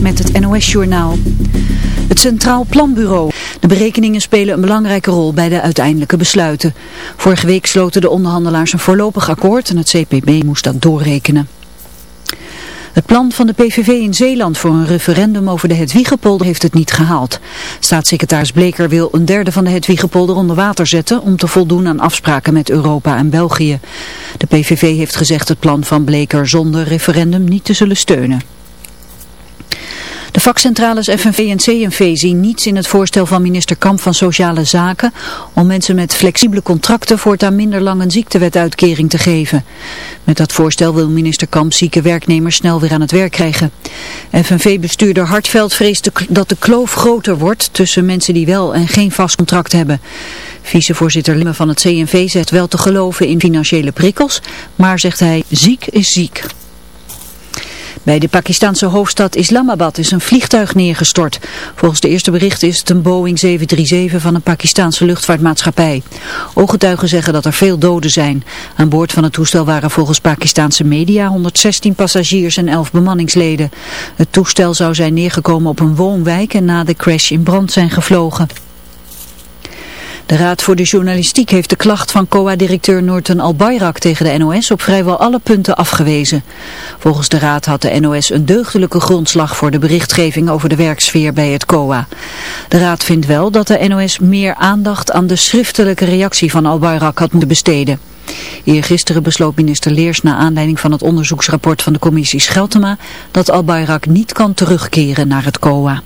met het NOS-journaal. Het Centraal Planbureau. De berekeningen spelen een belangrijke rol bij de uiteindelijke besluiten. Vorige week sloten de onderhandelaars een voorlopig akkoord en het CPB moest dat doorrekenen. Het plan van de PVV in Zeeland voor een referendum over de Hedwiegepolder heeft het niet gehaald. Staatssecretaris Bleker wil een derde van de Hedwiegepolder onder water zetten om te voldoen aan afspraken met Europa en België. De PVV heeft gezegd het plan van Bleker zonder referendum niet te zullen steunen. De vakcentrales FNV en CNV zien niets in het voorstel van minister Kamp van Sociale Zaken om mensen met flexibele contracten voortaan minder lang een ziektewetuitkering te geven. Met dat voorstel wil minister Kamp zieke werknemers snel weer aan het werk krijgen. FNV-bestuurder Hartveld vreest dat de kloof groter wordt tussen mensen die wel en geen vast contract hebben. Vicevoorzitter Limme van het CNV zegt wel te geloven in financiële prikkels, maar zegt hij ziek is ziek. Bij de Pakistanse hoofdstad Islamabad is een vliegtuig neergestort. Volgens de eerste berichten is het een Boeing 737 van een Pakistanse luchtvaartmaatschappij. Ooggetuigen zeggen dat er veel doden zijn. Aan boord van het toestel waren volgens Pakistanse media 116 passagiers en 11 bemanningsleden. Het toestel zou zijn neergekomen op een woonwijk en na de crash in brand zijn gevlogen. De Raad voor de Journalistiek heeft de klacht van COA-directeur Noorten Albayrak tegen de NOS op vrijwel alle punten afgewezen. Volgens de Raad had de NOS een deugdelijke grondslag voor de berichtgeving over de werksfeer bij het COA. De Raad vindt wel dat de NOS meer aandacht aan de schriftelijke reactie van Albayrak had moeten besteden. Eergisteren besloot minister Leers na aanleiding van het onderzoeksrapport van de commissie Scheltema dat Albayrak niet kan terugkeren naar het COA.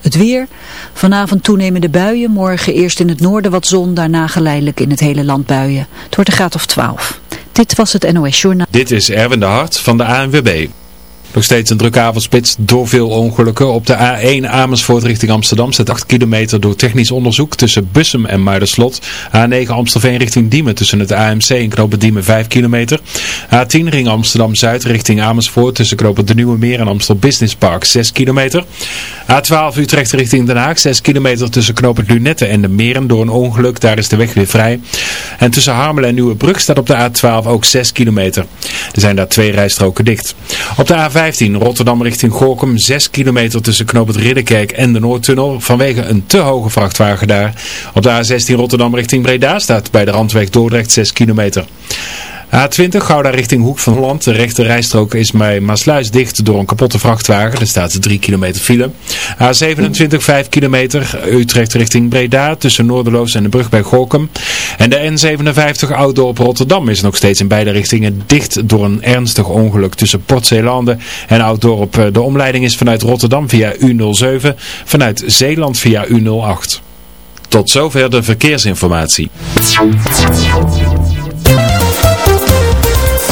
Het weer. Vanavond toenemende buien. Morgen eerst in het noorden wat zon. Daarna geleidelijk in het hele land buien. Het wordt een graad of 12. Dit was het NOS Journaal. Dit is Erwin de Hart van de ANWB. Nog steeds een drukke avondspits door veel ongelukken. Op de A1 Amersfoort richting Amsterdam staat 8 kilometer door technisch onderzoek tussen Bussum en Muiderslot. A9 Amstelveen richting Diemen tussen het AMC en Knopen Diemen 5 kilometer. A10 ring Amsterdam-Zuid richting Amersfoort tussen Knopen de Nieuwe Meer en Amstel Business Park 6 kilometer. A12 Utrecht richting Den Haag 6 kilometer tussen Knopen Lunette en de Meren door een ongeluk. Daar is de weg weer vrij. En tussen Harmelen en Nieuwebrug staat op de A12 ook 6 kilometer. Er zijn daar twee rijstroken dicht. Op de A5 15 Rotterdam richting Gorkum 6 kilometer tussen Knoop het Ridderkerk en de Noordtunnel vanwege een te hoge vrachtwagen daar. Op de A16 Rotterdam richting Breda staat bij de Randweg Dordrecht 6 kilometer. A20 Gouda richting Hoek van Holland. De rechte rijstrook is bij Maasluis dicht door een kapotte vrachtwagen. Er staat 3 kilometer file. A27 5 kilometer Utrecht richting Breda tussen Noorderloos en de brug bij Gorkum. En de N57 Ouddorp Rotterdam is nog steeds in beide richtingen dicht door een ernstig ongeluk tussen Port Zeelanden en Ouddorp. De omleiding is vanuit Rotterdam via U07, vanuit Zeeland via U08. Tot zover de verkeersinformatie.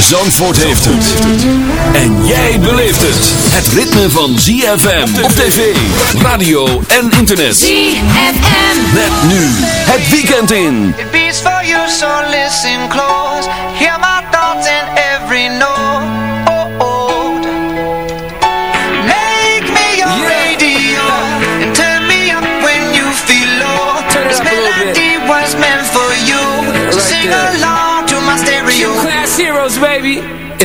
Zandvoort heeft het. En jij beleeft het. Het ritme van ZFM op tv, radio en internet. ZFM. Met nu het weekend in. It beats for you, so listen close. Hear my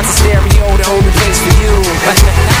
a stereo, the only place for you.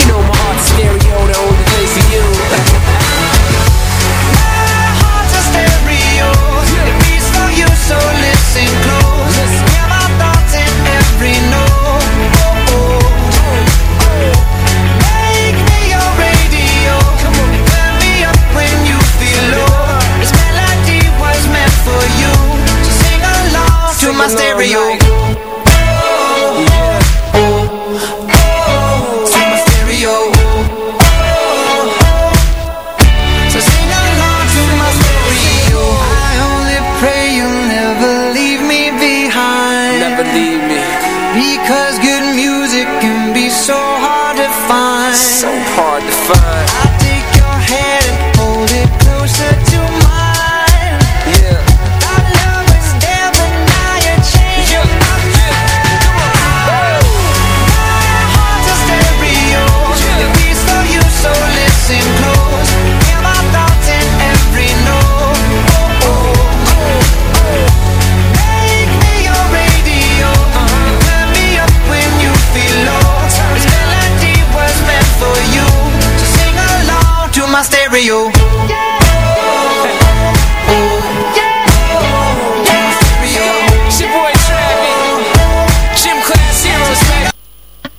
Stereo.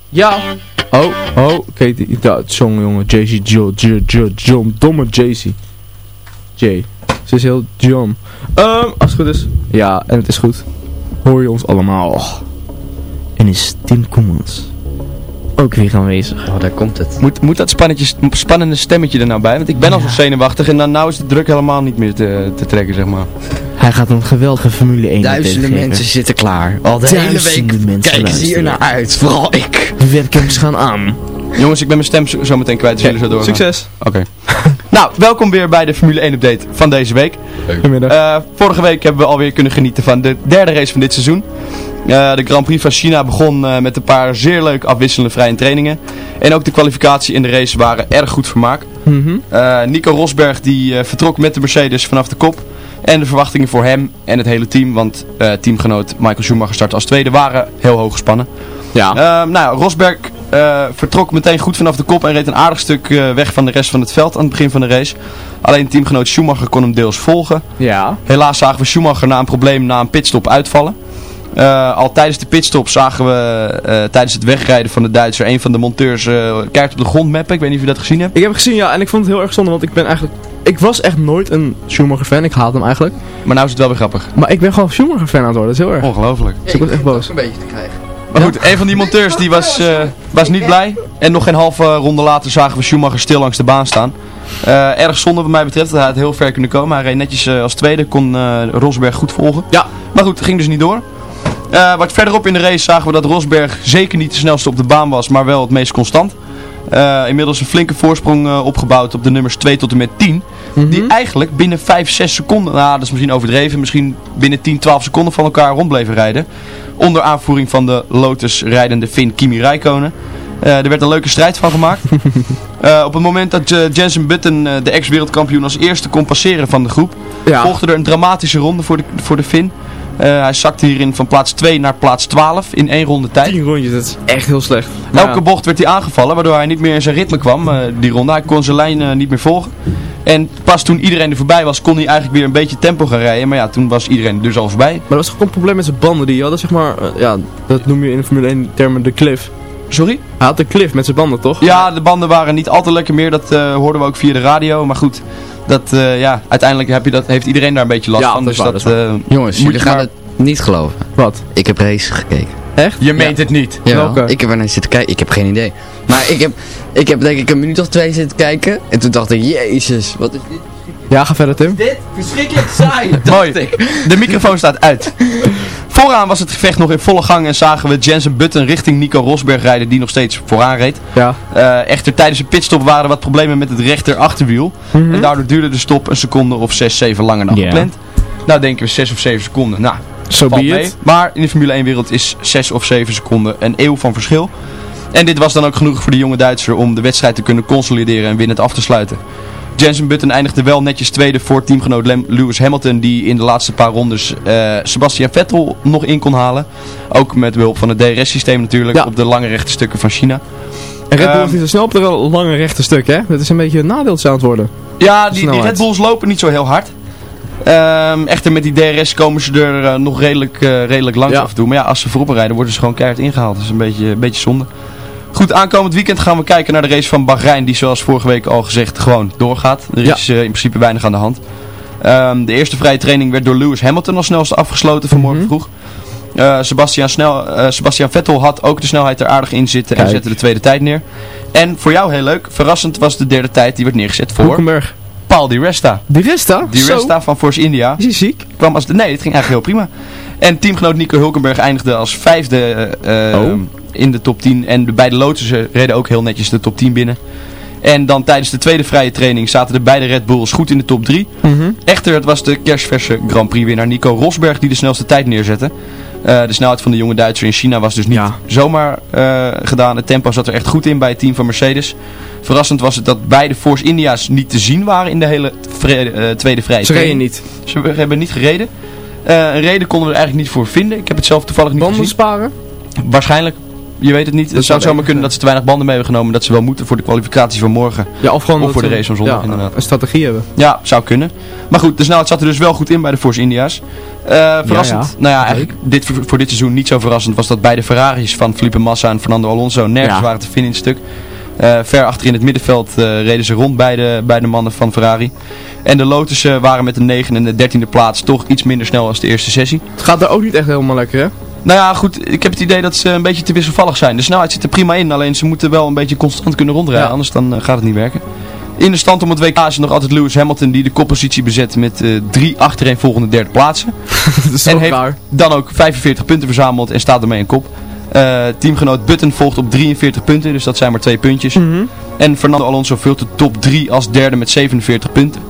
Ja. Oh, oh, oké, die dat song jongen. JC Jill, Jill, Jill, John, domme JC. J. Ze is heel John. Ehm, als het goed is. Ja, en het is goed. Hoor je ons allemaal. En is Tim Commons ook weer aanwezig. Oh, daar komt het. Moet, moet dat spannetje, spannende stemmetje er nou bij? Want ik ben al zo zenuwachtig en dan nou is de druk helemaal niet meer te, te trekken, zeg maar. Hij gaat een geweldige Formule 1 Duizenden mensen zitten klaar. Al de hele Duizenden week mensen kijken ze hier naar uit. Vooral ik. De webcams gaan aan. Jongens, ik ben mijn stem zo, zo meteen kwijt, dus jullie zo doorgaan. Succes. Oké. nou, welkom weer bij de Formule 1 update van deze week. Goedemiddag. Eh, vorige week hebben we alweer kunnen genieten van de derde race van dit seizoen. Eh, de Grand Prix van China begon eh, met een paar zeer leuk afwisselende vrije trainingen. En ook de kwalificatie en de race waren erg goed vermaakt. Eh, Nico Rosberg die eh, vertrok met de Mercedes vanaf de kop. En de verwachtingen voor hem en het hele team, want eh, teamgenoot Michael Schumacher start als tweede, waren heel hoog gespannen. Ja. Nou, Rosberg eh, vertrok meteen goed vanaf de kop en reed een aardig stuk eh, weg van de rest van het veld aan het begin van de race. Alleen teamgenoot Schumacher kon hem deels volgen. Ja. Helaas zagen we Schumacher na een probleem na een pitstop uitvallen. Eh, al tijdens de pitstop zagen we eh, tijdens het wegrijden van de Duitser een van de monteurs uh, kaart op de grond mappen. Ik weet niet of je dat gezien hebt. Ik heb het gezien, ja. En ik vond het heel erg zonde, want ik ben eigenlijk... Ik was echt nooit een Schumacher fan. Ik haat hem eigenlijk. Maar nou is het wel weer grappig. Maar ik ben gewoon Schumacher fan aan het worden. Dat is heel erg. Ongelooflijk. Dus ik word echt boos. een beetje te krijgen. Maar goed, een van die monteurs die was, uh, was niet blij. En nog geen halve ronde later zagen we Schumacher stil langs de baan staan. Uh, erg zonde wat mij betreft. Hij had heel ver kunnen komen. Hij reed netjes uh, als tweede. Kon Rosberg goed volgen. Ja. Maar goed, ging dus niet door. Uh, wat verderop in de race zagen we dat Rosberg zeker niet de snelste op de baan was, maar wel het meest constant. Uh, inmiddels een flinke voorsprong uh, opgebouwd op de nummers 2 tot en met 10. Die eigenlijk binnen 5, 6 seconden, nou dat is misschien overdreven, misschien binnen 10, 12 seconden van elkaar rond bleven rijden. Onder aanvoering van de Lotus rijdende Finn Kimi Räikkönen. Eh, er werd een leuke strijd van gemaakt. Eh, op het moment dat eh, Jensen Button, eh, de ex-wereldkampioen, als eerste kon passeren van de groep, Ja. volgde er een dramatische ronde voor de, voor de Finn. Eh, hij zakte hierin van plaats 2 naar plaats 12 in één ronde tijd. 10 rondjes, dat is echt heel slecht. Elke bocht werd hij aangevallen, waardoor hij niet meer in zijn ritme kwam, eh, die ronde. Hij kon zijn lijn eh, niet meer volgen. En pas toen iedereen er voorbij was, kon hij eigenlijk weer een beetje tempo gaan rijden. Maar ja, toen was iedereen dus al voorbij. Maar dat was gewoon een probleem met zijn banden die hij had. Dat, is zeg maar, ja, dat noem je in de Formule 1 termen de cliff. Sorry? Hij had de cliff met zijn banden, toch? Ja, de banden waren niet al te lekker meer. Dat eh, hoorden we ook via de radio. Maar goed, dat, eh, ja, uiteindelijk heb je dat, heeft iedereen daar een beetje last Ja, van. dat dus waar, dat, eh, Jongens, moet jullie je gaan maar- het niet geloven. Wat? Ik heb race gekeken. Echt? Je meent het niet. Welke? ik heb er naar zitten kijken. Ik heb geen idee. Maar ik heb, ik heb denk ik een minuut of twee zitten kijken. En toen dacht ik, jezus, wat is dit? Ja, ga verder Tim. Dit? Verschrikkelijk saai. Mooi. De microfoon staat uit. Vooraan was het gevecht nog in volle gang en zagen we Jensen Button richting Nico Rosberg rijden die nog steeds vooraan reed. Ja. Eh, echter tijdens de pitstop waren er wat problemen met het rechter achterwiel. En daardoor duurde de stop een seconde of 6, 7 langer dan gepland. Nou denken we 6 of 7 seconden. Nou, So be mee. it. Maar in de Formule 1 wereld is 6 of 7 seconden een eeuw van verschil. En dit was dan ook genoeg voor de jonge Duitser om de wedstrijd te kunnen consolideren en winnend af te sluiten. Jensen Button eindigde wel netjes tweede voor teamgenoot Lewis Hamilton die in de laatste paar rondes eh, Sebastian Vettel nog in kon halen. Ook met behulp van het DRS-systeem natuurlijk Ja. op de lange rechte stukken van China. En Red Bull Ehm, is niet zo snel op de lange rechte stuk, hè? Dat is een beetje een nadeel aan het worden. Ja, die. Red Bulls lopen niet zo heel hard. Ehm, echter met die DRS komen ze er eh, nog redelijk, eh, redelijk langs Ja. af en toe. Maar ja, als ze voorop rijden worden ze gewoon keihard ingehaald. Dat is een beetje, een beetje zonde. Goed, aankomend weekend gaan we kijken naar de race van Bahrein. Die zoals vorige week al gezegd gewoon doorgaat. Er Ja. is eh, in principe weinig aan de hand. Ehm, de eerste vrije training werd door Lewis Hamilton als snelste afgesloten vanmorgen Mhm. vroeg. Eh, Sebastian, snel, eh, Sebastian Vettel had ook de snelheid er aardig in zitten en zette de tweede tijd neer. En voor jou heel leuk, verrassend was de derde tijd die werd neergezet voor Hulkenberg. Paul Di Resta. Die Resta? Di. Resta van Force India Is hij ziek? kwam als de... Nee, het ging eigenlijk heel prima. En teamgenoot Nico Hulkenberg eindigde als vijfde eh, Oh. in de top 10. En de beide Lotussen reden ook heel netjes de top 10 binnen. En dan tijdens de tweede vrije training zaten de beide Red Bulls goed in de top 3. Mhm. Echter, het was de kerstverse Grand Prix winnaar Nico Rosberg die de snelste tijd neerzette. Eh, de snelheid van de jonge Duitser in China was dus niet Ja. zomaar eh, gedaan. Het tempo zat er echt goed in bij het team van Mercedes. Verrassend was het dat beide Force India's niet te zien waren in de hele eh, tweede vrije Ze reden niet. Ze hebben niet gereden. Een reden konden we er eigenlijk niet voor vinden. Ik heb het zelf toevallig niet Banden gezien. sparen? Waarschijnlijk. Je weet het niet. Het zou zomaar kunnen dat ze te weinig banden mee hebben genomen. Dat ze wel moeten voor de kwalificatie van morgen. Ja, of gewoon Of voor de race van zondag, ja, inderdaad. een strategie hebben. Ja, zou kunnen. Maar goed, de snelheid zat er dus wel goed in bij de Force India's. Eh, verrassend. ja. Nou ja, eigenlijk dit, voor, dit seizoen niet zo verrassend was dat beide Ferraris van Felipe Massa en Fernando Alonso nergens waren te vinden in het stuk. Eh, ver achter in het middenveld eh, reden ze rond bij de, bij de mannen van Ferrari. En de Lotussen waren met de 9 en de 13e plaats toch iets minder snel als de eerste sessie. Het gaat daar ook niet echt helemaal lekker, hè? Nou ja, goed, ik heb het idee dat ze een beetje te wisselvallig zijn. De snelheid zit er prima in, alleen ze moeten wel een beetje constant kunnen rondrijden, Ja. anders dan eh, gaat het niet werken. In de stand om het WK is nog altijd Lewis Hamilton die de koppositie bezet met eh, drie achtereenvolgende derde plaatsen. dat is en heeft raar. dan ook 45 punten verzameld en staat ermee in kop. Eh, teamgenoot Button volgt op 43 punten, dus dat zijn maar twee puntjes. Mhm. En Fernando Alonso vult de top 3 als derde met 47 punten.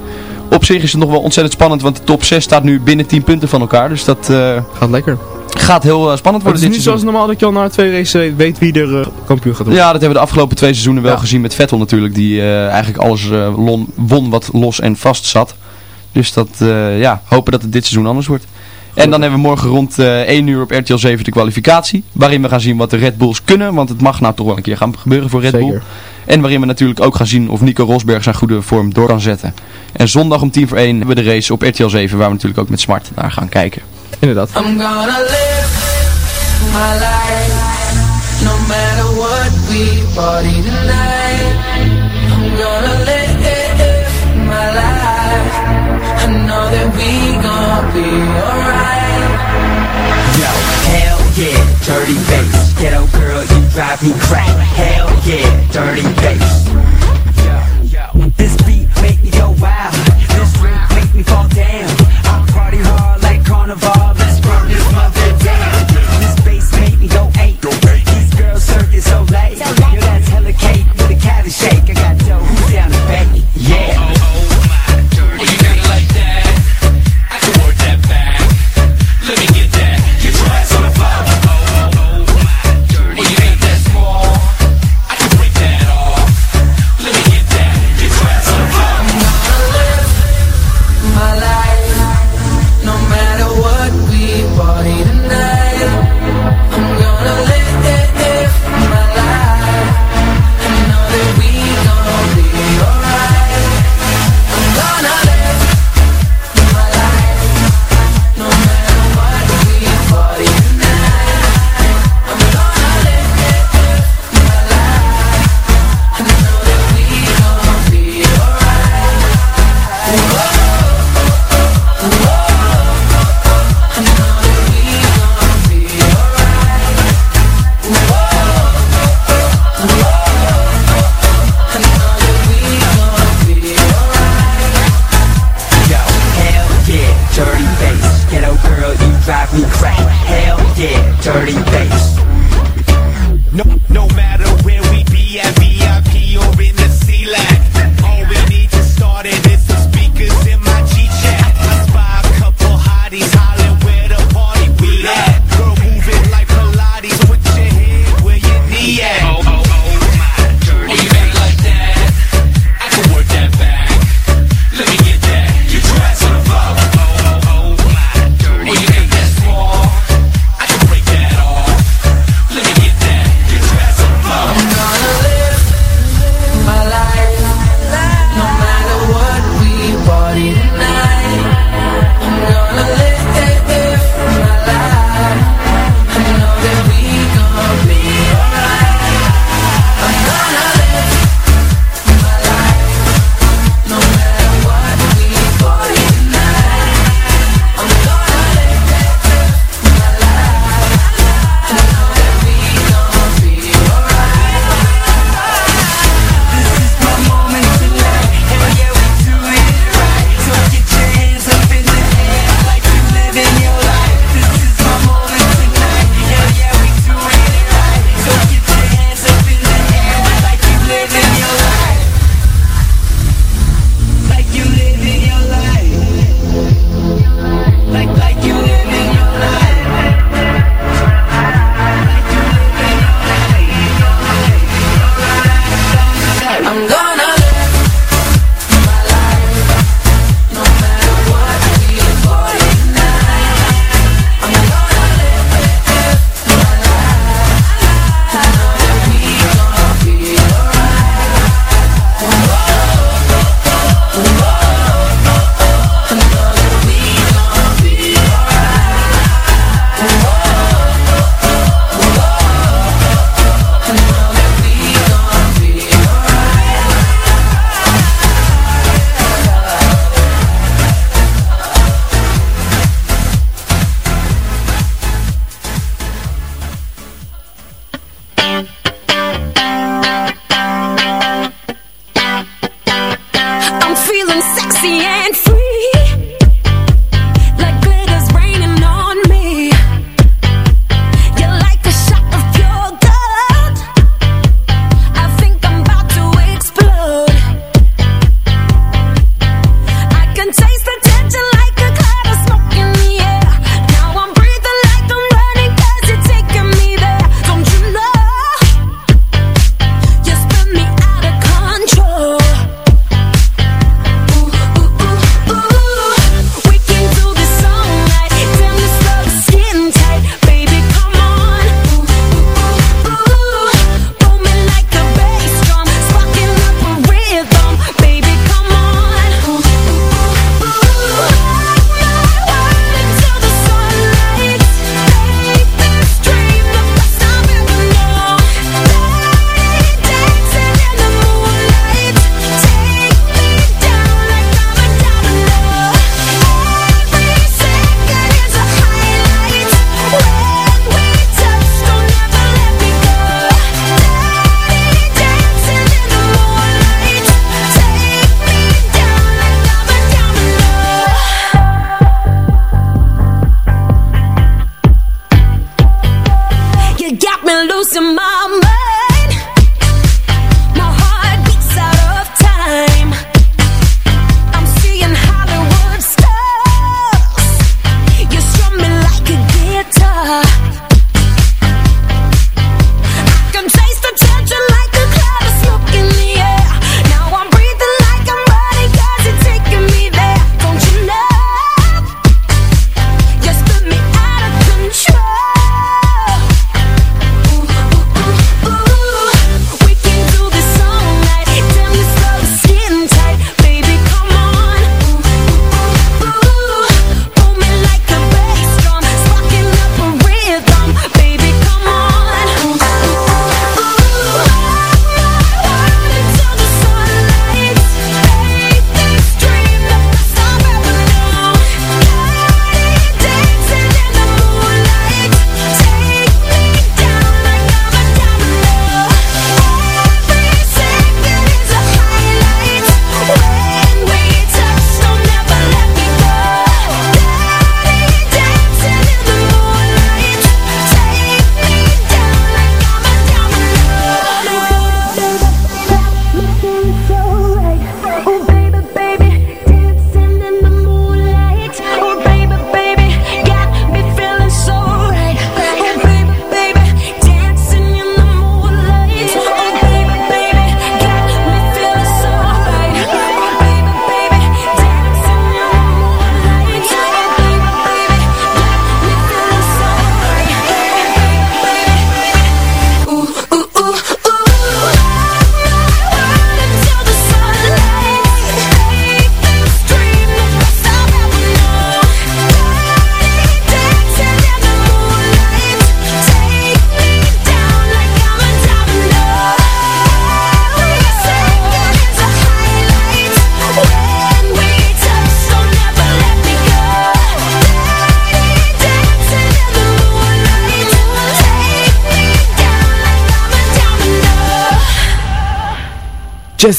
Op zich is het nog wel ontzettend spannend, want de top 6 staat nu binnen 10 punten van elkaar. Dus dat Gaat lekker. Gaat heel eh, spannend worden het is dit niet seizoen. zoals normaal dat je al na twee races weet- wie er eh, kampioen gaat worden. Ja, dat hebben we de afgelopen twee seizoenen wel gezien met Vettel natuurlijk. Die eh, eigenlijk alles lon- won wat los en vast zat. Dus dat, ja, hopen dat het dit seizoen anders wordt. En dan hebben we morgen rond eh 1 uur op RTL 7 de kwalificatie. Waarin we gaan zien wat de Red Bulls kunnen. Want het mag nou toch wel een keer gaan gebeuren voor Red Bull. Zeker. En waarin we natuurlijk ook gaan zien of Nico Rosberg zijn goede vorm door kan zetten. En zondag om 10 voor 1 hebben we de race op RTL 7. Waar we natuurlijk ook met Smart naar gaan kijken. Inderdaad. I'm gonna live my life No matter what we party tonight I'm gonna live my life I know that we gonna be alright Yo, hell yeah, dirty bass. Ghetto girl, you drive me crack. Hell yeah, dirty bass. This beat make me go wild. This drink make me fall down. I party hard like carnival. Let's burn this mother down. This bass make me go eight. These girls circus so late. Yo, that's hella cake with a cavity shake. I got dough. Who's down to bake? Yeah.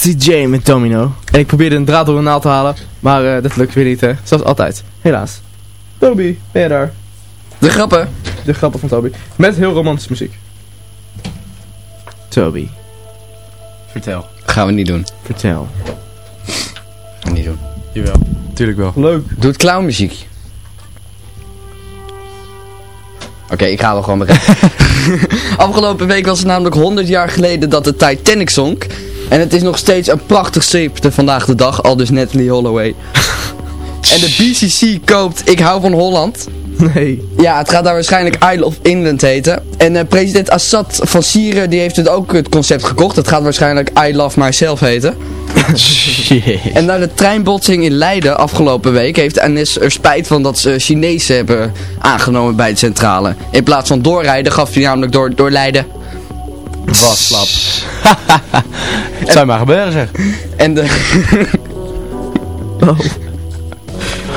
J met Domino. En ik probeerde een draad door een naald te halen, maar eh, dat lukt weer niet, hè. Zoals altijd. Helaas. Toby, ben je daar? De grappen. De grappen van Toby. Met heel romantische muziek. Toby, Vertel. Gaan we niet doen. vertel. Gaan we niet doen. Jawel. Tuurlijk wel. Leuk. Doe het clownmuziek. Oké, ik ga wel gewoon beginnen. Afgelopen week was het namelijk 100 jaar geleden dat de Titanic zonk. En het is nog steeds een prachtig schip te vandaag de dag, al dus Natalie Holloway. en de BCC koopt Ik hou van Holland. Nee. Ja, het gaat daar waarschijnlijk Isle of England heten. En eh, president Assad van Syrië die heeft het ook het concept gekocht. Het gaat waarschijnlijk I Love Myself heten. En na de treinbotsing in Leiden afgelopen week heeft NS er spijt van dat ze Chinezen hebben aangenomen bij de centrale. In plaats van doorrijden gaf hij namelijk door, door Leiden. Wat slap. Het zou maar gebeuren zeg. En de... Oh.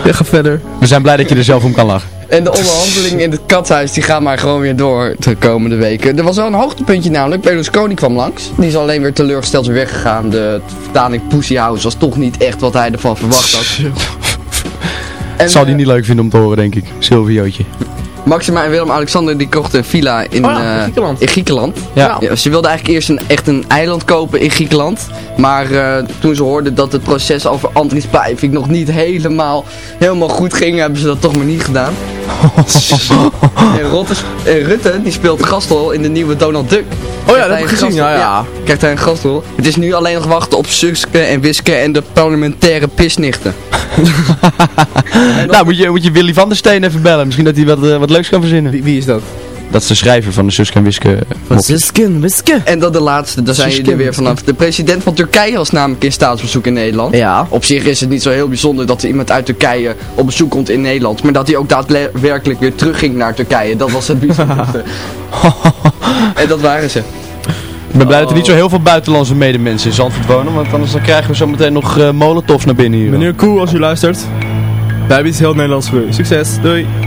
Ja, ga verder. We zijn blij dat je er zelf om kan lachen. En de onderhandelingen in het katshuis die gaan maar gewoon weer door de komende weken. Er was wel een hoogtepuntje namelijk. Berlusconi kwam langs. Die is alleen weer teleurgesteld weer weggegaan. De vertaling Pussy House was toch niet echt wat hij ervan verwacht had. En, Zal die niet leuk vinden om te horen denk ik. Silviootje. Maxima en Willem-Alexander die kochten een villa in, Oh ja, in eh, Griekenland. in Griekenland. Ja. Ja, ze wilden eigenlijk eerst een, echt een eiland kopen in Griekenland. Maar eh, toen ze hoorden dat het proces over Andries Breivik nog niet helemaal, helemaal goed ging, hebben ze dat toch maar niet gedaan. en, en Rutte die speelt gastrol in de nieuwe Donald Duck. Oh ja, Krijgt dat heb ik gezien. Ja, ja. Krijgt hij een gastrol. Het is nu alleen nog wachten op Suske en Wiske en de parlementaire pisnichten. Nou, moet je, moet je Willy van der Steen even bellen. Misschien dat hij wat, eh, wat leuks kan verzinnen. Wie, wie is dat? Dat is de schrijver van de Suske en Wiske. Zisken, Wiske. En dan de laatste, daar zijn jullie er weer vanaf. De president van Turkije was namelijk in staatsbezoek in Nederland. Ja. Op zich is het niet zo heel bijzonder dat er iemand uit Turkije op bezoek komt in Nederland. Maar dat hij ook daadwerkelijk weer terugging naar Turkije. Dat was het bijzonderste. en dat waren ze. Ik ben blij dat er niet zo heel veel buitenlandse medemensen in Zandvoort wonen. Want anders dan krijgen we zo meteen nog uh, molotovs naar binnen hier. Meneer Koe, als u luistert. Wij hebben iets heel Nederlands voor u. Succes. Doei.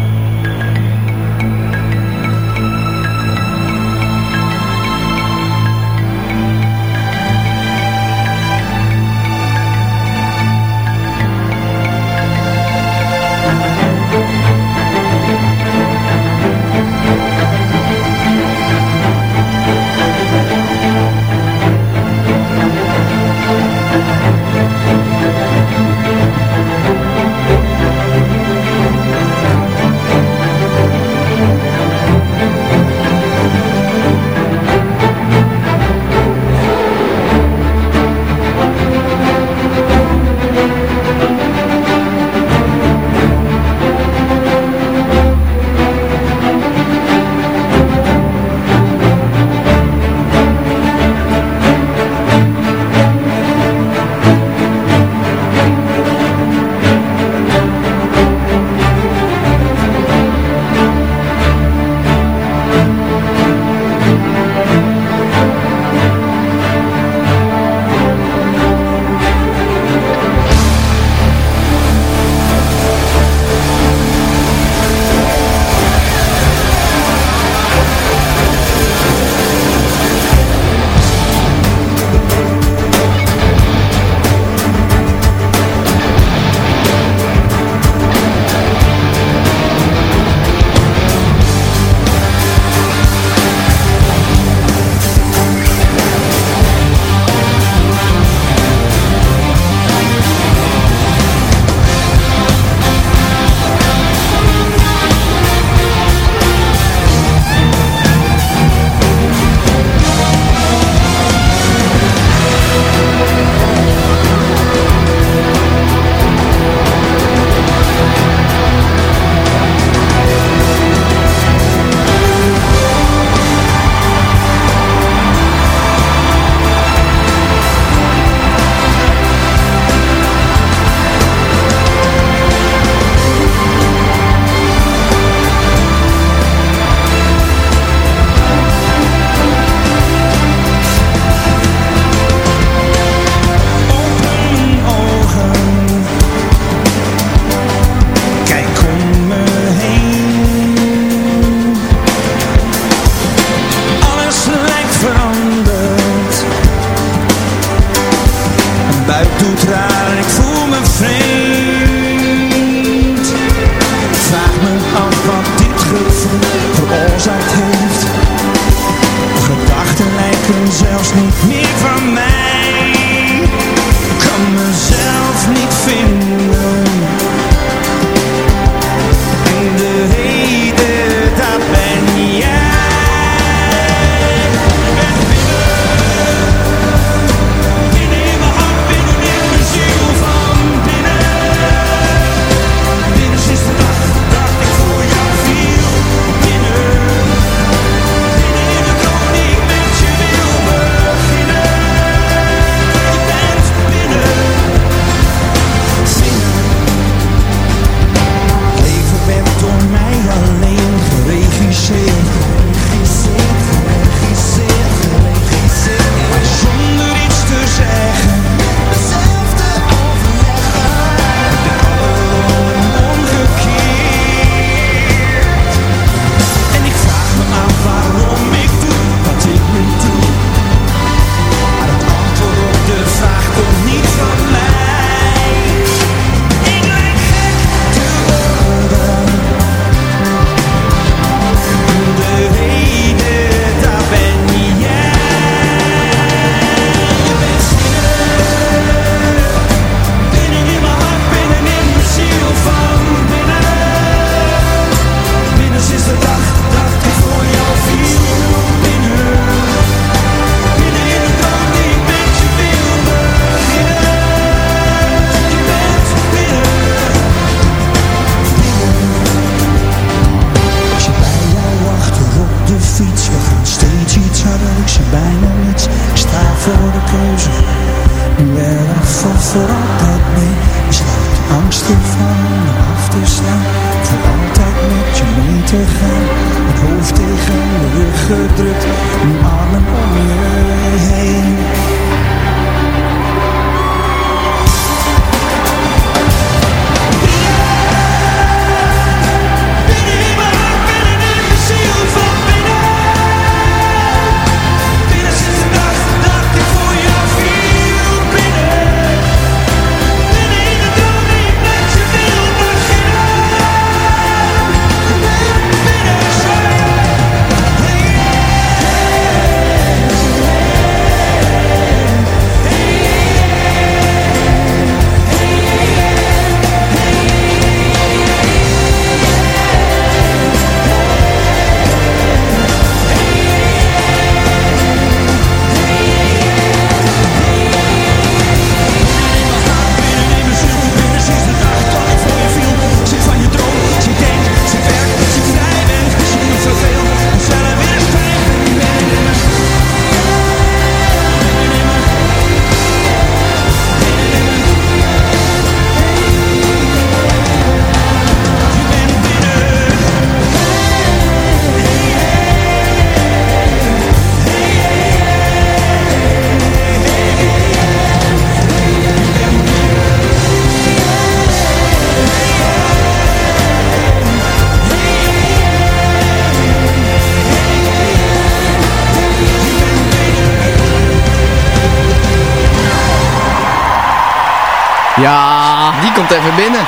komt even binnen.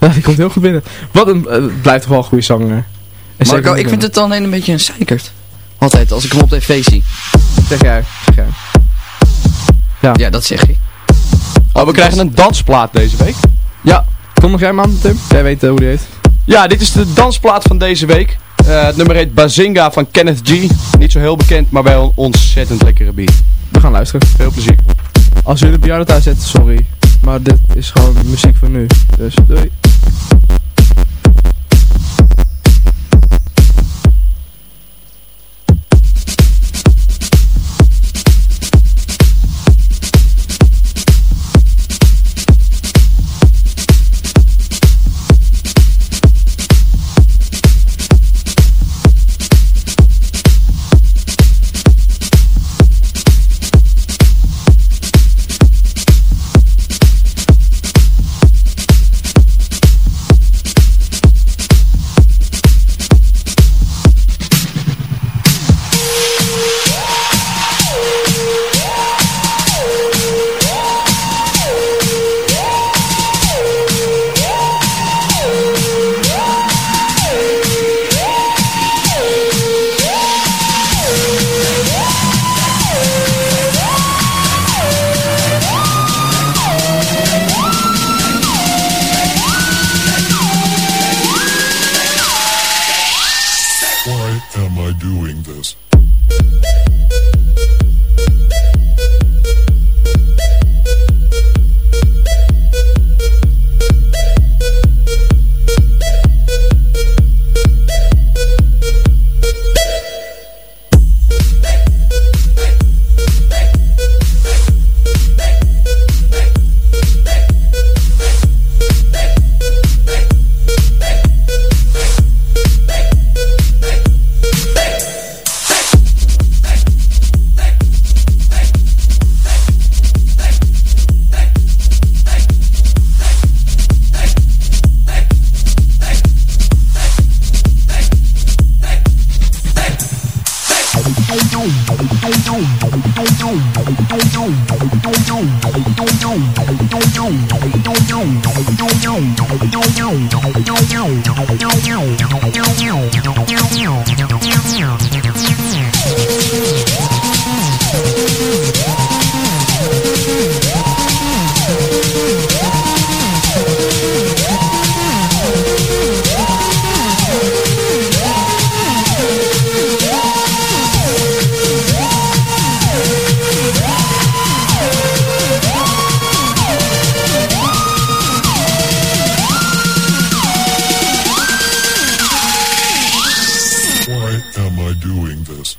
Ja, die komt heel goed binnen. Wat een, eh, blijft toch wel een goede zanger. Marco, ik vind het dan een beetje een zeikert. Altijd, als ik hem op tv zie. Zeg jij, zeg jij. Ja. ja, dat zeg ik. Oh, we krijgen een dansplaat deze week. Ja, Kom nog jij maar, aan, Tim? Jij weet eh, hoe die heet. Ja, dit is de dansplaat van deze week. Eh, het nummer heet Bazinga van Kenneth G. Niet zo heel bekend, maar wel een ontzettend lekkere beat. We gaan luisteren. Veel plezier. Als jullie de bejaarden thuis zetten, sorry. Maar dit is gewoon muziek van nu. Dus doei. Am I doing this?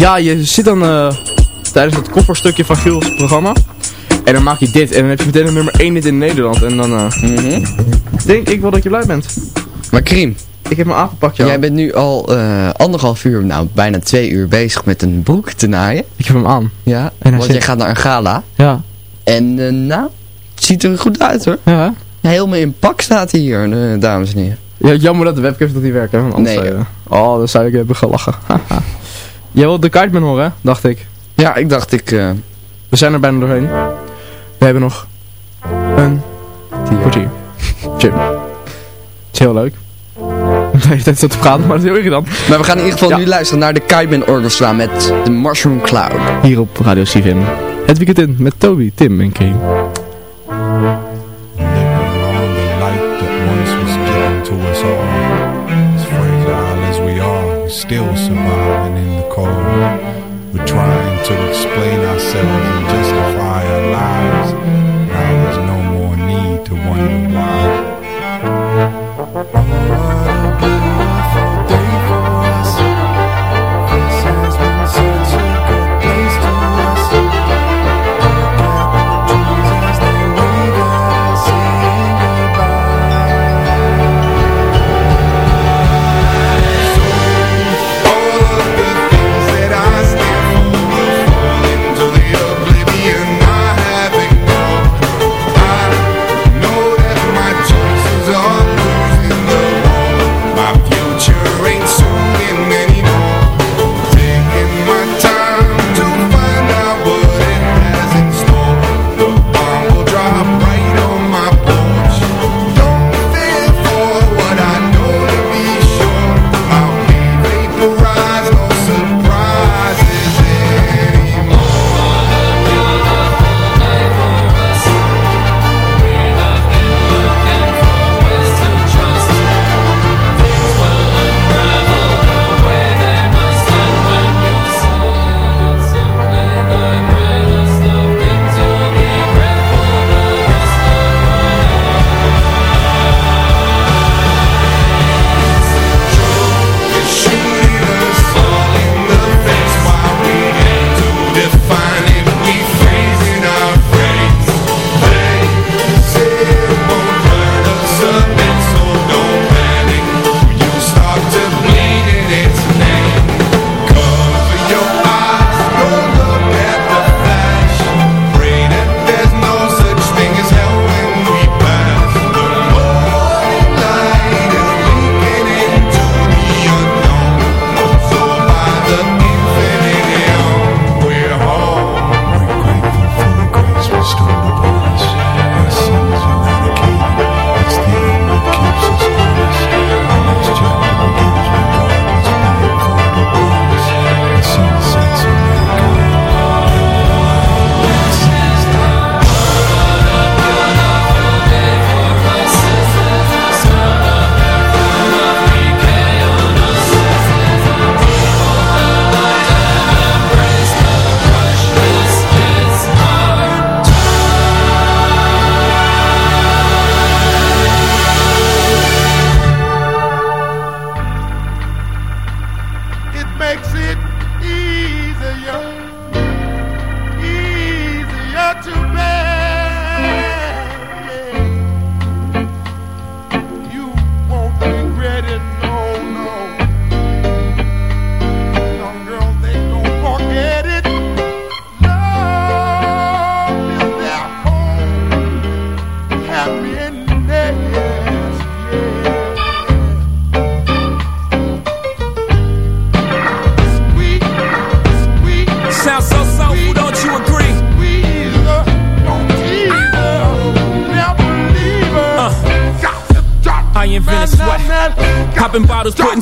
Ja, je zit dan eh, tijdens het kofferstukje van Giel's programma. En dan maak je dit. En dan heb je meteen een nummer 1 hit in Nederland. En dan eh, denk ik wel dat je blij bent. Maar Kriem, Ik heb aangepakt, ja. jij bent nu al eh, anderhalf uur, nou bijna twee uur bezig met een broek te naaien. Ik heb hem aan. Ja, En want zit- jij gaat naar een gala. Ja. En nou, het ziet er goed uit hoor. Ja. Helemaal in pak staat hij hier, dames en heren. Ja, jammer dat de webcams nog niet werken. hè, want anders Nee, zou je- Oh, dan zou ik hebben gelachen. Jij wilt de Kiteman horen, hè? Dacht ik. Ja, ik dacht ik... eh, We zijn er bijna doorheen. We hebben nog een kwartier. Jim. Het is heel leuk. De hele tijd zo te praten, maar dat is heel irritant. Maar we gaan in ieder geval Ja. nu luisteren naar de Kaiben Orchestra met de Mushroom Cloud. Hier op Radio CVM. Het weekend in met Toby, Tim en Kane. Still surviving in the cold. We're trying to explain ourselves and justify our lives.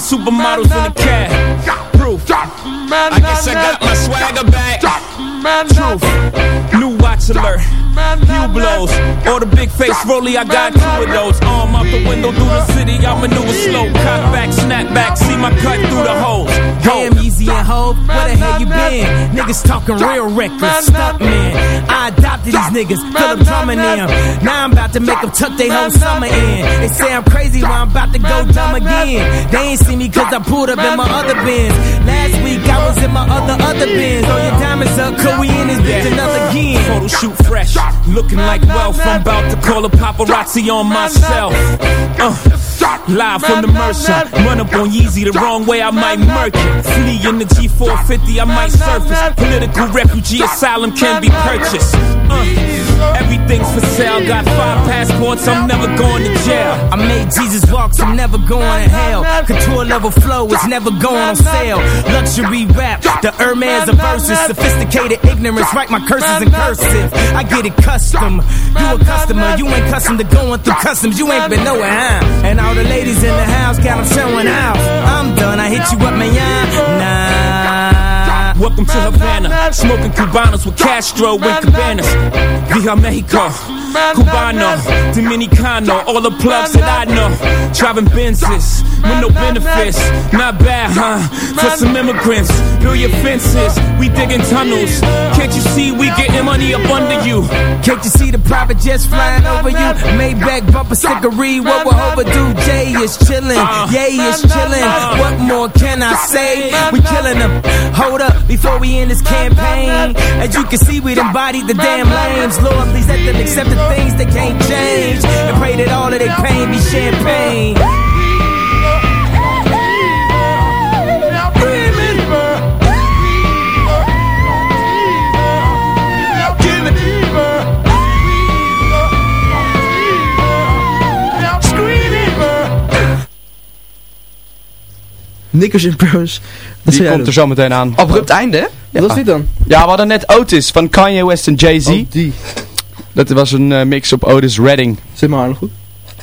Supermodels in the cab. Proof. I guess I got my swagger back. Truth. New watch alert. Few blows. Or the big face rolly, I got two of those. Arm out the window through the city, I maneuver slow. Cut back, snap back, see my cut through the holes. Hell? Niggas talking real reckless, stunt man. I adopted these niggas, fill them drumming in. Now I'm about to make them tuck their whole summer in. They say I'm crazy, well I'm about to go dumb again. They ain't see me cause I pulled up in my other bins. Last week I was in my other, other bins. Throw your diamonds up, cause we in this bitch another again. Photo shoot fresh, looking like wealth. I'm about to call a paparazzi on myself. Uh, live from the Mercer. Run up on Yeezy the wrong way, I might murk it. Flee in the G450, I might surface. Political refugee asylum can be purchased. Uh, everything's for sale. Got five passports, I'm never going to jail. I made Jesus walk, I'm never going to hell. Couture level flow is never going on sale. Luxury rap, the Hermes of verses. Sophisticated ignorance, write my curses in cursive. I get it custom. You a customer, you ain't custom to going through customs. You ain't been nowhere, huh? And all the ladies in the house got them showing out. I'm done, I hit you up, man. Welcome to Havana, smoking Cubanos with Castro and Cabanas. Via Mexico, Cubano, Dominicano, all the plugs that I know. Driving Benzes with no benefits, not bad, huh? For some immigrants, build your fences, we digging tunnels. Can't you see we getting money up under you? Can't you see the private jets flying over you? Maybach bumper stickery, what we're overdue. Jay is chillin', uh. Yay is chillin'. What more can I say? We killing them. Hold up, before we end this campaign. As you can see, we done bodied the damn lames. Lord, please let them accept the things they can't change. And pray that all of their pain be champagne. Nickers in Paris. Dat Die komt er zo meteen aan. Abrupt einde, hè? Wat was dit dan? Ja, we hadden net Otis van Kanye West en Jay-Z. Oh, die. Dat was een eh, mix op Otis Redding. Zit maar haar nog goed?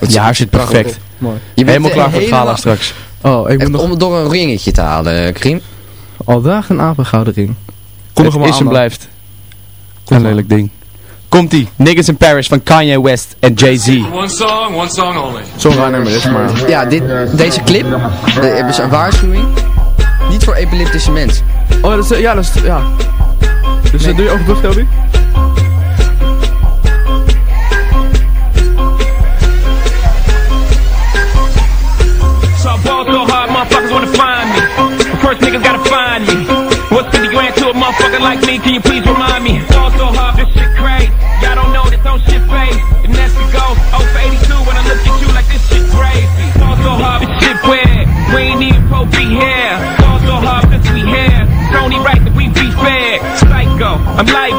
Ja, haar zit perfect. Mooi. Je bent, Helemaal eh, klaar voor het gala straks. Oh, ik moet nog om door een ringetje te halen, Krim. al dagen een apengouden ring. Het Kom nog maar is en blijft. Een lelijk ding. Komt-ie. Niggas in Paris van Kanye West en Jay-Z. One song, one song only. Zo'n raar nummer is, maar... Ja, dit, deze clip, daar hebben ze een waarschuwing. Niet voor epileptische mensen. Oh, dat is, ja, dat is, ja. Dus Nee. eh, doe je overbrug, Toby? Niggas gotta find me. What's 50 grand to a motherfucker like me? Can you please remind me? Ball so hard, this shit crazy. Y'all don't know this don't shit fade. And that's the go. Oh for 82 when I look at you like this shit crazy. Ball so hard, this shit weird. We ain't even supposed to be here. Ball so hard, since we here. It's only right that we be fair. Psycho, I'm libo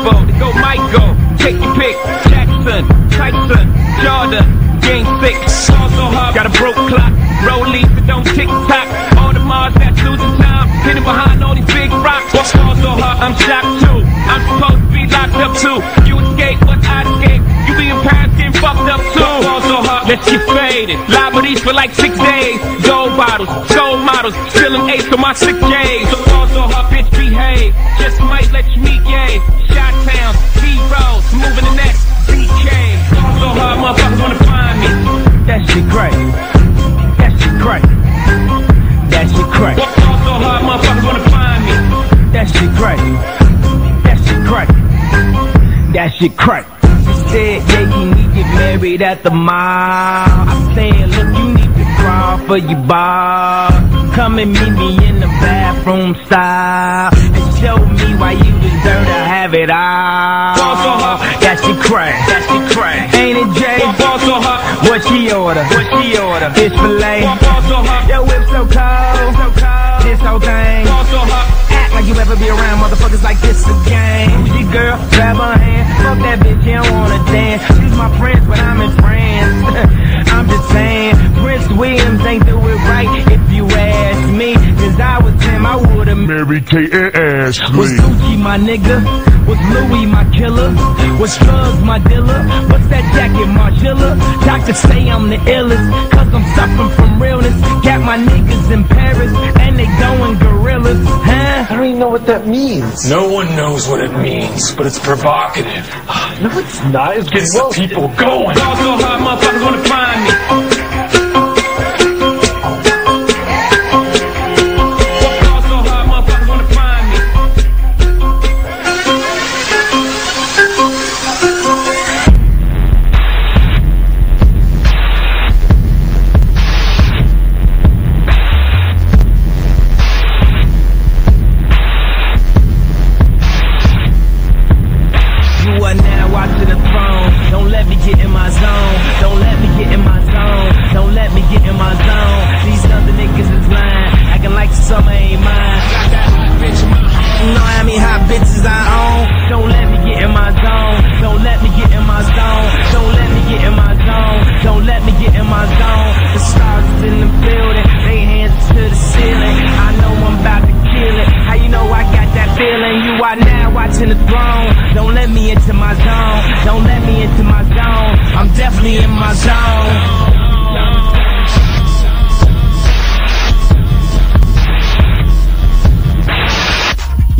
let's get faded. Liberties for like six days. Gold bottles, gold models. Spilling ace on my sick days. So ball so hard, bitch behave. Just might let you meet yay. Shot town, B-Rolls, moving the next BK. So hard, motherfuckers wanna find me. That shit great. That shit great. That shit great. So hard, motherfuckers wanna find me. That shit great. That shit great. That shit great. Said, yeah, you need to get married at the mall. I said, look, you need to crawl for your bar. Come and meet me in the bathroom style. And show me why you deserve to have it all. That shit crack. That shit crack. Ain't it Jay? What she order? What she order? Fish fillet. Yo, whip so cold. So cold. This whole thing. You ever be around motherfuckers like this again. Your girl? Grab her hand. Fuck that bitch, you don't wanna dance. She's my friend, but I'm in France. I'm just saying, Prince Williams ain't do it right. If you ask me, since I was him, I would've married Kate Ashley. Was Gucci my nigga? Was Louis my killer? Was drugs my dealer? What's that jacket, Margilla? Doctors say I'm the illest, cause I'm suffering from realness. Got my niggas in Paris, and they going gorillas, huh? I don't even know what that means. No one knows what it means, but it's provocative. No, it's not. It gets the people going. Ball so hard, motherfuckers wanna find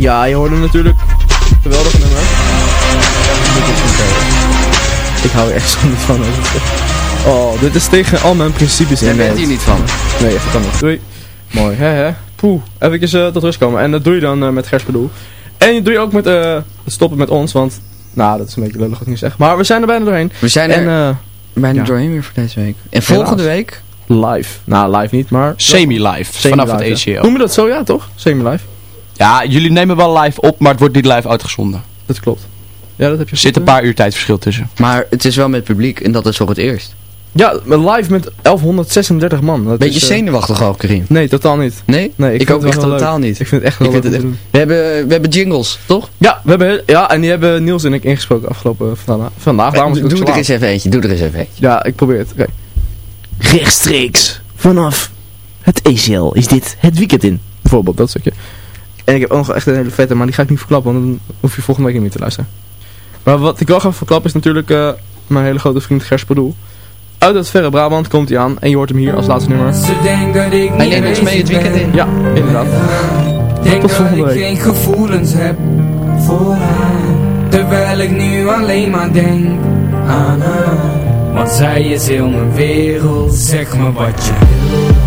Ja, je hoorde natuurlijk. Geweldig nummer. Ik hou er echt zo niet van. Oh, dit is tegen al mijn principes in. Jij bent hier niet van. Nee, echt kan niet. Doei. Mooi, hè hè. Poeh, even uh, tot rust komen. En dat doe je dan eh, met Gers Bedoel. En dat doe je ook met eh, het stoppen met ons, want... Nou, dat is een beetje lullig wat ik nu zeg. Maar we zijn er bijna doorheen. We zijn en, er eh, bijna ja. doorheen weer voor deze week. En volgende week? Live. Nou, live niet, maar... Semi-live, vanaf het. ACL. Noem je dat zo, ja toch? Semi-live. Ja, jullie nemen wel live op, maar het wordt niet live uitgezonden. Dat klopt. Ja, dat heb je Er zit een paar uur tijdverschil tussen. Maar het is wel met publiek en dat is voor het eerst. Ja, live met 1136 man. Dat Beetje is, eh, zenuwachtig ook, Karim. Nee, totaal niet. Nee? Nee, ik, Ik vind ook het echt totaal leuk. niet. Ik vind het echt wel Ik leuk het echt-. We hebben, we hebben jingles, toch? Ja, we hebben, ja, en die hebben Niels en ik ingesproken afgelopen vandaag. vandaag daarom is het ook Doe zo er eens even eentje, doe er eens even eentje. Ja, ik probeer het. Oké. Rechtstreeks vanaf het ACL is dit het weekend in. Bijvoorbeeld, dat stukje. En ik heb ook nog echt een hele vette, maar die ga ik niet verklappen, want dan hoef je volgende week niet meer te luisteren. Maar wat ik wel ga verklappen is natuurlijk eh, mijn hele grote vriend Gers. Uit het verre Brabant komt hij aan en je hoort hem hier als laatste nummer. Dat ik Hij neemt ons mee het weekend in. Ja, inderdaad. Denk Tot dat volgende ik week. geen gevoelens heb voor haar Terwijl ik nu alleen maar denk aan haar Want zij is heel mijn wereld Zeg me wat je wil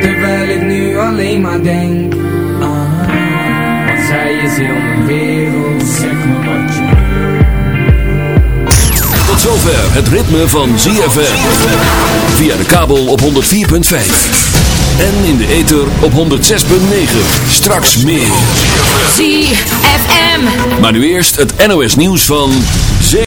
Terwijl ik nu alleen maar denk aan haar Want zij is heel mijn wereld Zeg me wat je Tot zover het ritme van ZFM. Via de kabel op 104.5. En in de ether op 106.9. Straks meer. ZFM. Maar nu eerst het NOS nieuws van